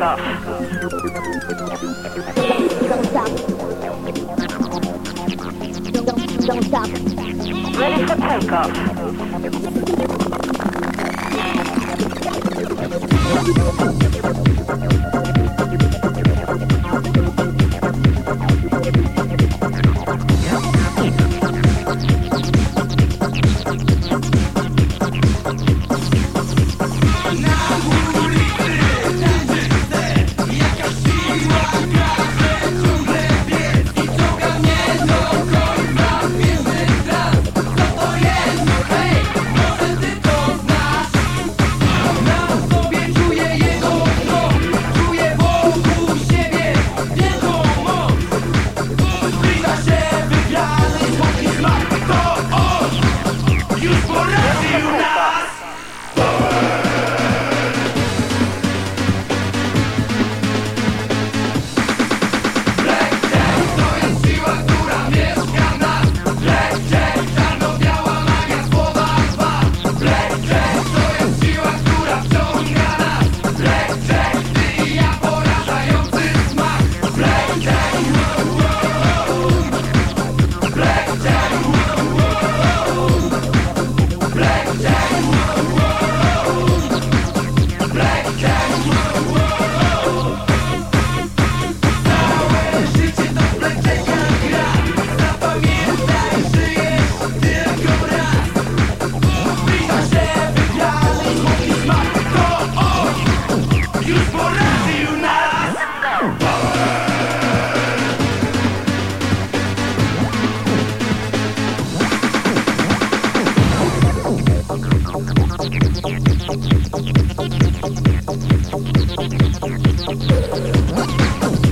takeoff. Don't stop. Ready for takeoff. Thank you.